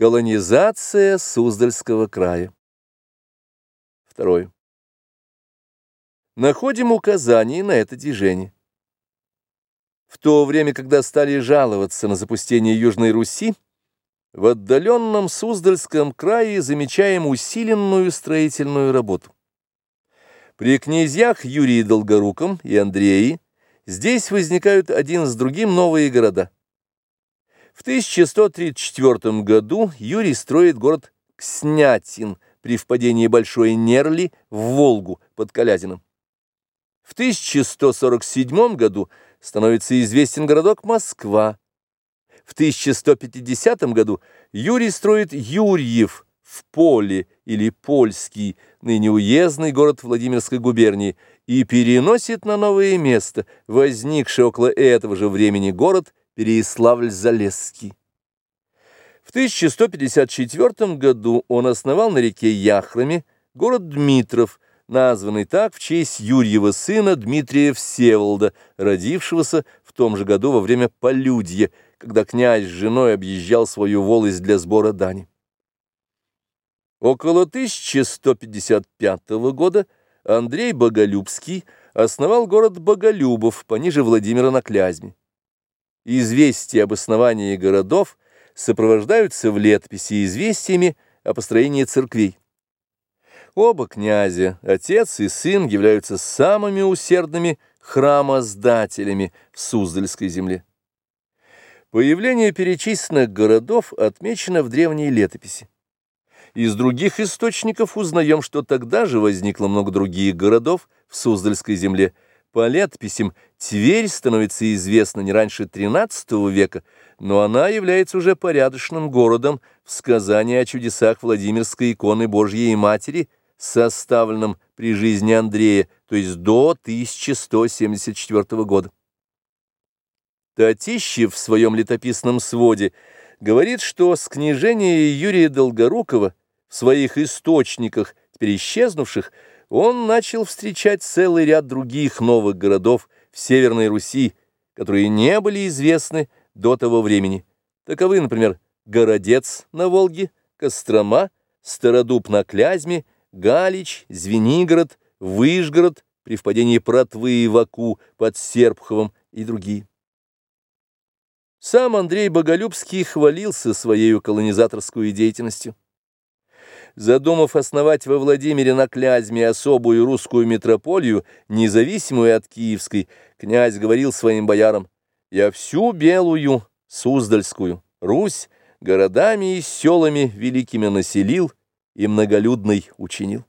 Колонизация Суздальского края. Второе. Находим указания на это движение. В то время, когда стали жаловаться на запустение Южной Руси, в отдаленном Суздальском крае замечаем усиленную строительную работу. При князьях Юрии Долгоруком и Андрее здесь возникают один с другим новые города – в 1134 году Юрий строит город Кснятин при впадении Большой Нерли в Волгу под Калязином. В 1147 году становится известен городок Москва. В 1150 году Юрий строит Юрьев в Поле или Польский, ныне уездный город Владимирской губернии, и переносит на новое место возникший около этого же времени город Переяславль-Залесский. В 1154 году он основал на реке Яхраме город Дмитров, названный так в честь Юрьева сына Дмитрия Всеволода, родившегося в том же году во время полюдья, когда князь с женой объезжал свою волость для сбора дани. Около 1155 года Андрей Боголюбский основал город Боголюбов пониже Владимира на Клязьме. Известия об основании городов сопровождаются в летописи известиями о построении церквей. Оба князя, отец и сын, являются самыми усердными храмоздателями в Суздальской земле. Появление перечисленных городов отмечено в древней летописи. Из других источников узнаем, что тогда же возникло много других городов в Суздальской земле – по летописям Тверь становится известна не раньше XIII века, но она является уже порядочным городом в сказании о чудесах Владимирской иконы Божьей Матери, составленном при жизни Андрея, то есть до 1174 года. Татищев в своем летописном своде говорит, что с княжения Юрия Долгорукова в своих источниках, теперь исчезнувших, он начал встречать целый ряд других новых городов в Северной Руси, которые не были известны до того времени. Таковы, например, Городец на Волге, Кострома, Стародуб на Клязьме, Галич, Звенигород, Выжгород при впадении Протвы и Ваку под Серпховым и другие. Сам Андрей Боголюбский хвалился своей колонизаторской деятельностью задумав основать во Владимире на Клязьме особую русскую митрополию, независимую от киевской, князь говорил своим боярам, «Я всю белую, Суздальскую, Русь, городами и селами великими населил и многолюдной учинил».